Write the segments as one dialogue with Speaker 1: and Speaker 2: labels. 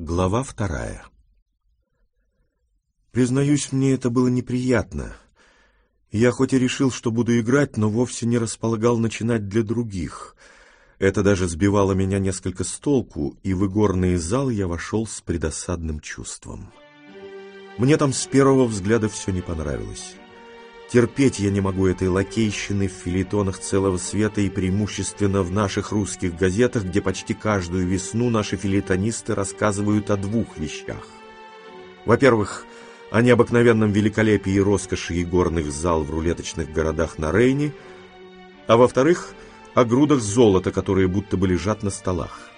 Speaker 1: Глава вторая Признаюсь, мне это было неприятно. Я хоть и решил, что буду играть, но вовсе не располагал начинать для других. Это даже сбивало меня несколько с толку, и в игорный зал я вошел с предосадным чувством. Мне там с первого взгляда все не понравилось. Терпеть я не могу этой лакейщины в филитонах целого света и преимущественно в наших русских газетах, где почти каждую весну наши филитонисты рассказывают о двух вещах. Во-первых, о необыкновенном великолепии и роскоши игорных зал в рулеточных городах на Рейне, а во-вторых, о грудах золота, которые будто бы лежат на столах.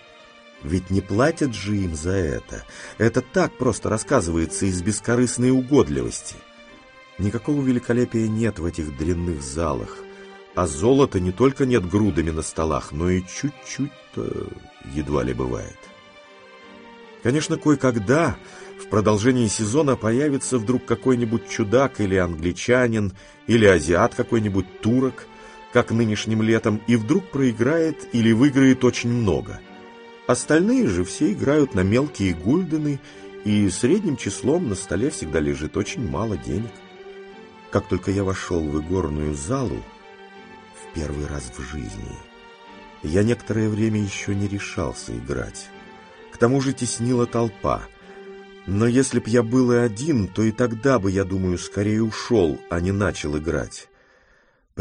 Speaker 1: Ведь не платят же им за это. Это так просто рассказывается из бескорыстной угодливости – Никакого великолепия нет в этих длинных залах, а золота не только нет грудами на столах, но и чуть-чуть-то едва ли бывает. Конечно, кое-когда в продолжении сезона появится вдруг какой-нибудь чудак или англичанин, или азиат какой-нибудь турок, как нынешним летом, и вдруг проиграет или выиграет очень много. Остальные же все играют на мелкие гульдены, и средним числом на столе всегда лежит очень мало денег. Как только я вошел в игорную залу, в первый раз в жизни, я некоторое время еще не решался играть. К тому же теснила толпа. Но если б я был и один, то и тогда бы, я думаю, скорее ушел, а не начал играть.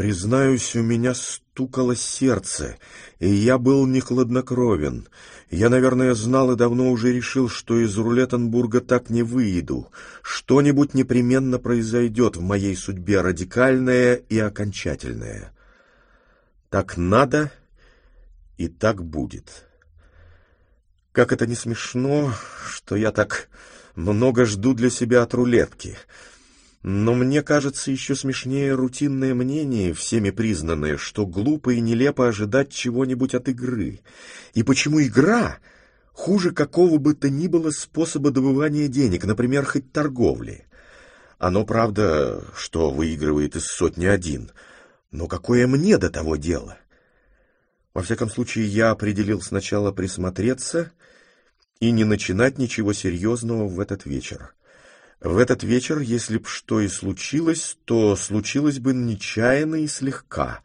Speaker 1: Признаюсь, у меня стукало сердце, и я был не хладнокровен. Я, наверное, знал и давно уже решил, что из Рулеттенбурга так не выйду. Что-нибудь непременно произойдет в моей судьбе, радикальное и окончательное. Так надо, и так будет. Как это не смешно, что я так много жду для себя от рулетки — но мне кажется еще смешнее рутинное мнение, всеми признанное, что глупо и нелепо ожидать чего-нибудь от игры. И почему игра хуже какого бы то ни было способа добывания денег, например, хоть торговли? Оно, правда, что выигрывает из сотни один, но какое мне до того дело? Во всяком случае, я определил сначала присмотреться и не начинать ничего серьезного в этот вечер. В этот вечер, если б что и случилось, то случилось бы нечаянно и слегка.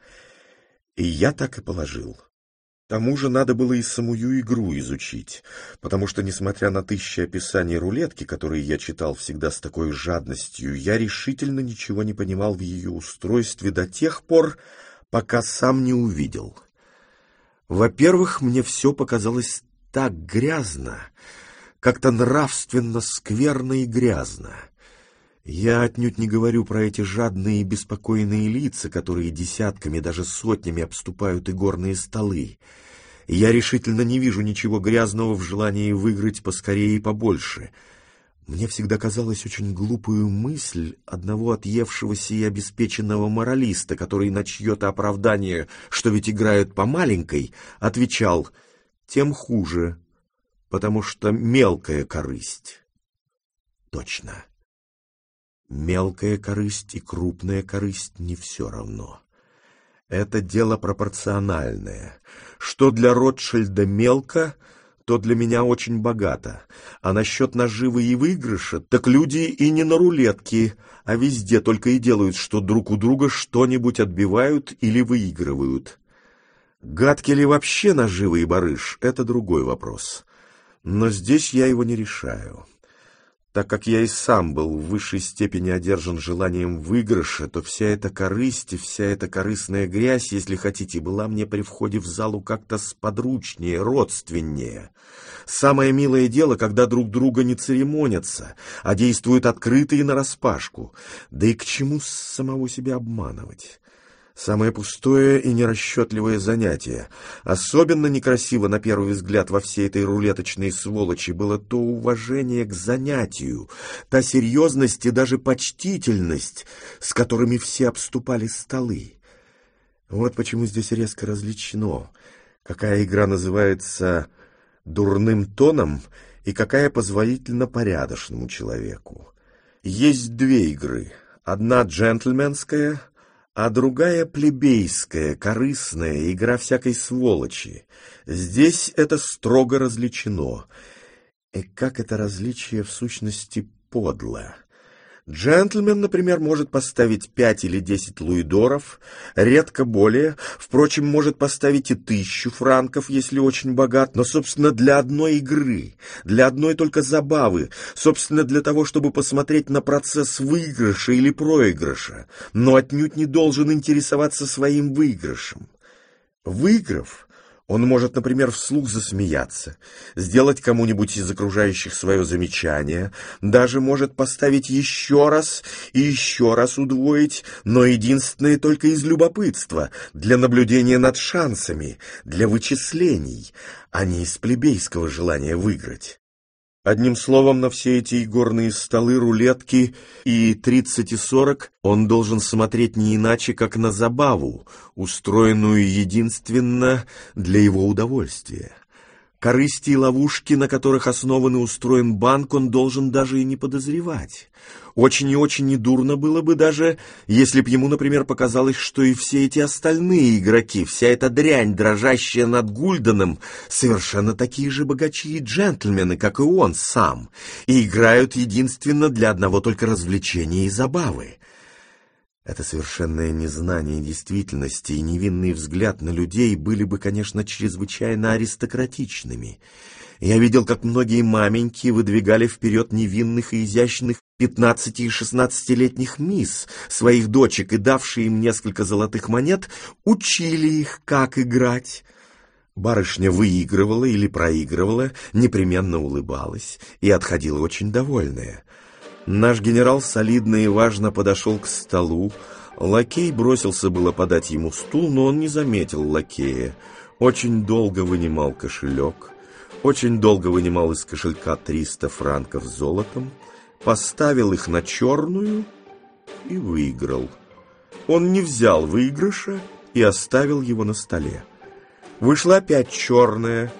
Speaker 1: И я так и положил. К тому же надо было и самую игру изучить, потому что, несмотря на тысячи описаний рулетки, которые я читал всегда с такой жадностью, я решительно ничего не понимал в ее устройстве до тех пор, пока сам не увидел. Во-первых, мне все показалось так грязно, как-то нравственно скверно и грязно. Я отнюдь не говорю про эти жадные и беспокойные лица, которые десятками, даже сотнями обступают игорные столы. Я решительно не вижу ничего грязного в желании выиграть поскорее и побольше. Мне всегда казалась очень глупую мысль одного отъевшегося и обеспеченного моралиста, который на чье-то оправдание, что ведь играют по маленькой, отвечал «тем хуже, потому что мелкая корысть. Точно. Мелкая корысть и крупная корысть не все равно. Это дело пропорциональное. Что для Ротшильда мелко, то для меня очень богато. А насчет наживы и выигрыша, так люди и не на рулетке, а везде только и делают, что друг у друга что-нибудь отбивают или выигрывают. Гадки ли вообще наживы и барыш — это другой вопрос. Но здесь я его не решаю. Так как я и сам был в высшей степени одержан желанием выигрыша, то вся эта корысть и вся эта корыстная грязь, если хотите, была мне при входе в залу как-то сподручнее, родственнее. Самое милое дело, когда друг друга не церемонятся, а действуют открыто и нараспашку. Да и к чему самого себя обманывать? Самое пустое и нерасчетливое занятие. Особенно некрасиво, на первый взгляд, во всей этой рулеточной сволочи было то уважение к занятию, та серьезность и даже почтительность, с которыми все обступали столы. Вот почему здесь резко различено, какая игра называется дурным тоном и какая позволительно порядочному человеку. Есть две игры. Одна джентльменская — а другая плебейская, корыстная, игра всякой сволочи. Здесь это строго различено. И как это различие в сущности подло. Джентльмен, например, может поставить пять или десять луидоров, редко более, впрочем, может поставить и тысячу франков, если очень богат, но, собственно, для одной игры, для одной только забавы, собственно, для того, чтобы посмотреть на процесс выигрыша или проигрыша, но отнюдь не должен интересоваться своим выигрышем. Выиграв, он может, например, вслух засмеяться, сделать кому-нибудь из окружающих свое замечание, даже может поставить еще раз и еще раз удвоить, но единственное только из любопытства, для наблюдения над шансами, для вычислений, а не из плебейского желания выиграть. Одним словом, на все эти игорные столы, рулетки и тридцать и сорок он должен смотреть не иначе, как на забаву, устроенную единственно для его удовольствия. Корысти и ловушки, на которых основан и устроен банк, он должен даже и не подозревать. Очень и очень недурно было бы даже, если б ему, например, показалось, что и все эти остальные игроки, вся эта дрянь, дрожащая над Гульденом, совершенно такие же богачи и джентльмены, как и он сам, и играют единственно для одного только развлечения и забавы. Это совершенное незнание действительности и невинный взгляд на людей были бы, конечно, чрезвычайно аристократичными. Я видел, как многие маменьки выдвигали вперед невинных и изящных пятнадцати и шестнадцатилетних мисс, своих дочек, и давшие им несколько золотых монет, учили их, как играть. Барышня выигрывала или проигрывала, непременно улыбалась и отходила очень довольная. Наш генерал солидно и важно подошел к столу. Лакей бросился было подать ему стул, но он не заметил лакея. Очень долго вынимал кошелек, очень долго вынимал из кошелька триста франков золотом, поставил их на черную и выиграл. Он не взял выигрыша и оставил его на столе. Вышла опять черная,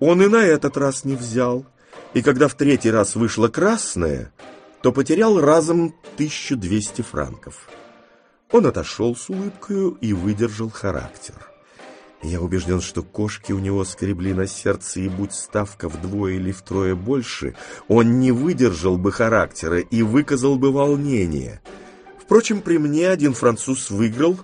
Speaker 1: он и на этот раз не взял. И когда в третий раз вышла красная, то потерял разом 1200 франков. Он отошел с улыбкой и выдержал характер. Я убежден, что кошки у него скребли на сердце, и будь ставка вдвое или втрое больше, он не выдержал бы характера и выказал бы волнение. Впрочем, при мне один француз выиграл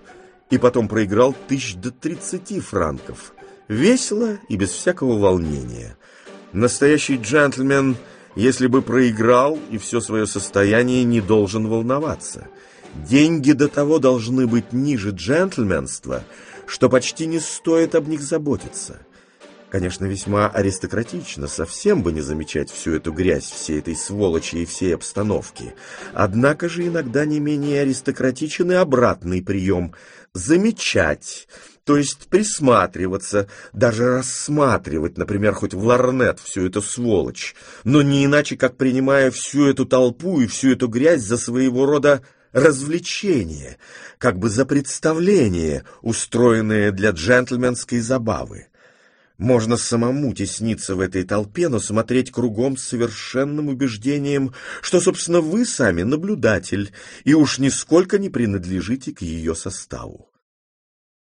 Speaker 1: и потом проиграл тысяч до тридцати франков. Весело и без всякого волнения. Настоящий джентльмен если бы проиграл и все свое состояние не должен волноваться. Деньги до того должны быть ниже джентльменства, что почти не стоит об них заботиться. Конечно, весьма аристократично, совсем бы не замечать всю эту грязь, всей этой сволочи и всей обстановки. Однако же иногда не менее аристократичен и обратный прием — замечать, то есть присматриваться, даже рассматривать, например, хоть в ларнет всю эту сволочь, но не иначе, как принимая всю эту толпу и всю эту грязь за своего рода развлечение, как бы за представление, устроенное для джентльменской забавы. Можно самому тесниться в этой толпе, но смотреть кругом с совершенным убеждением, что, собственно, вы сами наблюдатель, и уж нисколько не принадлежите к ее составу.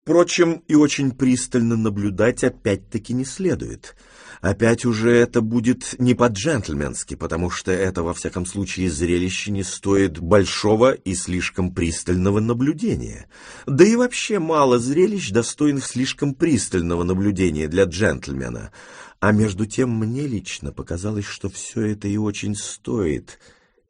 Speaker 1: Впрочем, и очень пристально наблюдать опять-таки не следует. Опять уже это будет не по-джентльменски, потому что это, во всяком случае, зрелище не стоит большого и слишком пристального наблюдения. Да и вообще мало зрелищ, достойных слишком пристального наблюдения для джентльмена. А между тем мне лично показалось, что все это и очень стоит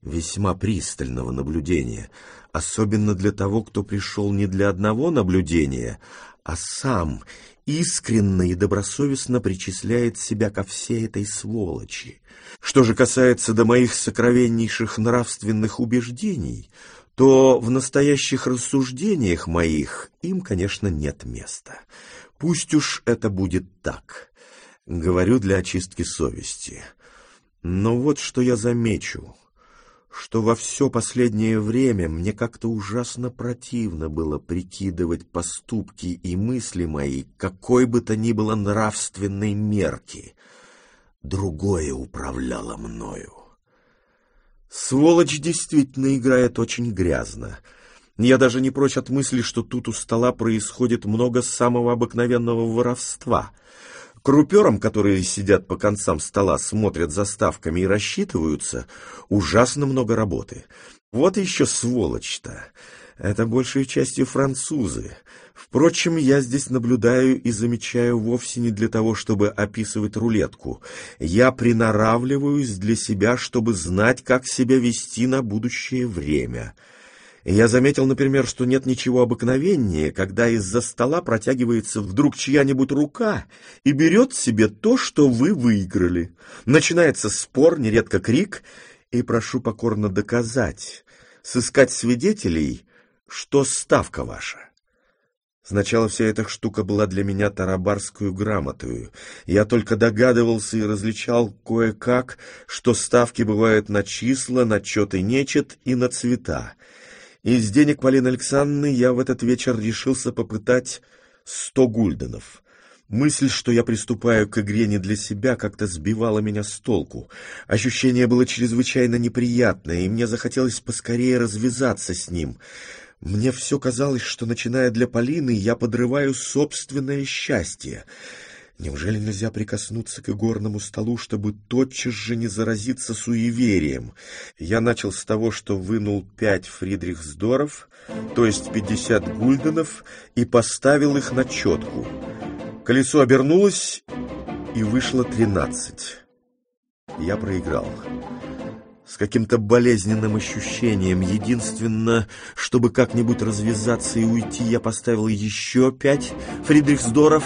Speaker 1: весьма пристального наблюдения — особенно для того, кто пришел не для одного наблюдения, а сам искренне и добросовестно причисляет себя ко всей этой сволочи. Что же касается до моих сокровеннейших нравственных убеждений, то в настоящих рассуждениях моих им, конечно, нет места. Пусть уж это будет так. Говорю для очистки совести. Но вот что я замечу что во все последнее время мне как-то ужасно противно было прикидывать поступки и мысли мои какой бы то ни было нравственной мерки. Другое управляло мною. Сволочь действительно играет очень грязно. Я даже не прочь от мысли, что тут у стола происходит много самого обыкновенного воровства — Круперам, которые сидят по концам стола, смотрят за ставками и рассчитываются, ужасно много работы. Вот еще сволочь-то. Это большей частью французы. Впрочем, я здесь наблюдаю и замечаю вовсе не для того, чтобы описывать рулетку. Я приноравливаюсь для себя, чтобы знать, как себя вести на будущее время. Я заметил, например, что нет ничего обыкновеннее, когда из-за стола протягивается вдруг чья-нибудь рука и берет себе то, что вы выиграли. Начинается спор, нередко крик, и прошу покорно доказать, сыскать свидетелей, что ставка ваша. Сначала вся эта штука была для меня тарабарскую грамотою. Я только догадывался и различал кое-как, что ставки бывают на числа, на чет и нечет и на цвета. Из денег Полины Александровны я в этот вечер решился попытать сто гульденов. Мысль, что я приступаю к игре не для себя, как-то сбивала меня с толку. Ощущение было чрезвычайно неприятное, и мне захотелось поскорее развязаться с ним — мне все казалось, что, начиная для Полины, я подрываю собственное счастье. Неужели нельзя прикоснуться к игорному столу, чтобы тотчас же не заразиться суеверием? Я начал с того, что вынул пять фридрихсдоров, то есть пятьдесят гульденов, и поставил их на четку. Колесо обернулось, и вышло тринадцать. Я проиграл с каким-то болезненным ощущением. Единственно, чтобы как-нибудь развязаться и уйти, я поставил еще пять Фридрихсдоров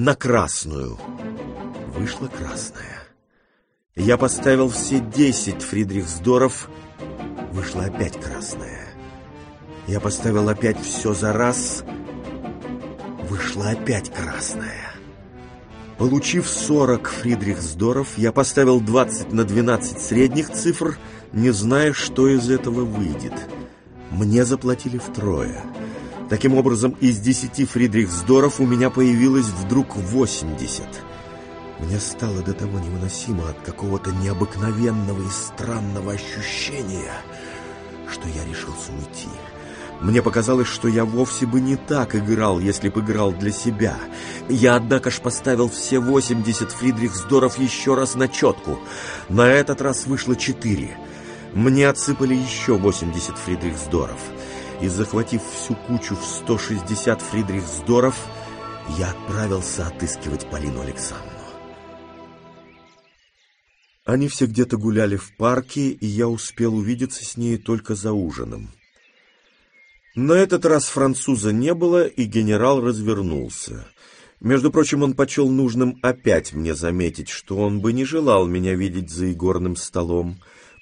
Speaker 1: на красную. Вышла красная. Я поставил все десять Фридрихсдоров, вышла опять красная. Я поставил опять все за раз, вышла опять красная. Получив 40 фридрихсдоров, я поставил 20 на 12 средних цифр, не зная, что из этого выйдет. Мне заплатили втрое. Таким образом, из 10 фридрихсдоров у меня появилось вдруг 80. Мне стало до того невыносимо от какого-то необыкновенного и странного ощущения, что я решился уйти. Мне показалось, что я вовсе бы не так играл, если бы играл для себя. Я, однако ж, поставил все 80 Фридрихсдоров еще раз на четку. На этот раз вышло 4. Мне отсыпали еще 80 Фридрихсдоров. И, захватив всю кучу в 160 Фридрихсдоров, я отправился отыскивать Полину Александровну. Они все где-то гуляли в парке, и я успел увидеться с ней только за ужином. На этот раз француза не было, и генерал развернулся. Между прочим, он почел нужным опять мне заметить, что он бы не желал меня видеть за игорным столом.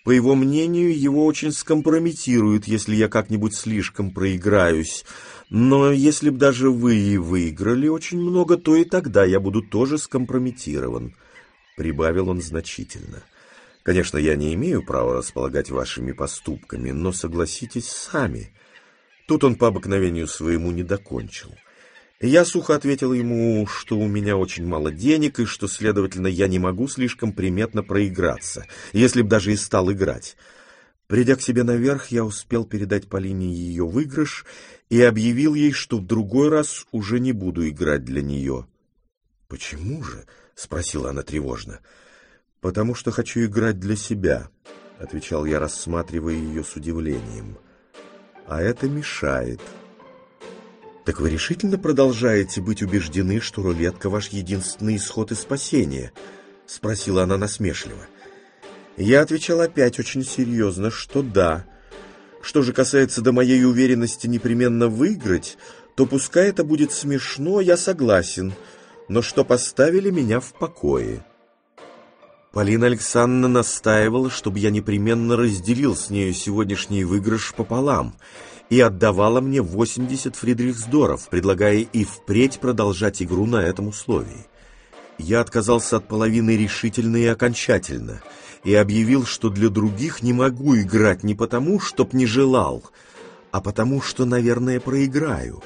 Speaker 1: По его мнению, его очень скомпрометирует, если я как-нибудь слишком проиграюсь. Но если б даже вы и выиграли очень много, то и тогда я буду тоже скомпрометирован. Прибавил он значительно. Конечно, я не имею права располагать вашими поступками, но согласитесь сами — Тут он по обыкновению своему не докончил. Я сухо ответил ему, что у меня очень мало денег и что, следовательно, я не могу слишком приметно проиграться, если б даже и стал играть. Придя к себе наверх, я успел передать Полине ее выигрыш и объявил ей, что в другой раз уже не буду играть для нее. — Почему же? — спросила она тревожно. — Потому что хочу играть для себя, — отвечал я, рассматривая ее с удивлением. — а это мешает. Так вы решительно продолжаете быть убеждены, что рулетка ваш единственный исход и спасение? Спросила она насмешливо. Я отвечал опять очень серьезно, что да. Что же касается до моей уверенности непременно выиграть, то пускай это будет смешно, я согласен, но что поставили меня в покое. Полина Александровна настаивала, чтобы я непременно разделил с нею сегодняшний выигрыш пополам и отдавала мне 80 фридрихсдоров, предлагая и впредь продолжать игру на этом условии. Я отказался от половины решительно и окончательно и объявил, что для других не могу играть не потому, чтоб не желал, а потому, что, наверное, проиграю.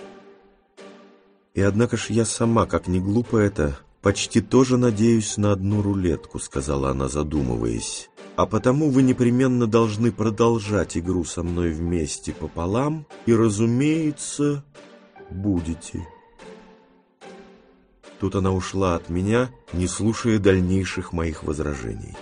Speaker 1: И однако ж я сама, как не глупо это, «Почти тоже надеюсь на одну рулетку», — сказала она, задумываясь. «А потому вы непременно должны продолжать игру со мной вместе пополам и, разумеется, будете». Тут она ушла от меня, не слушая дальнейших моих возражений.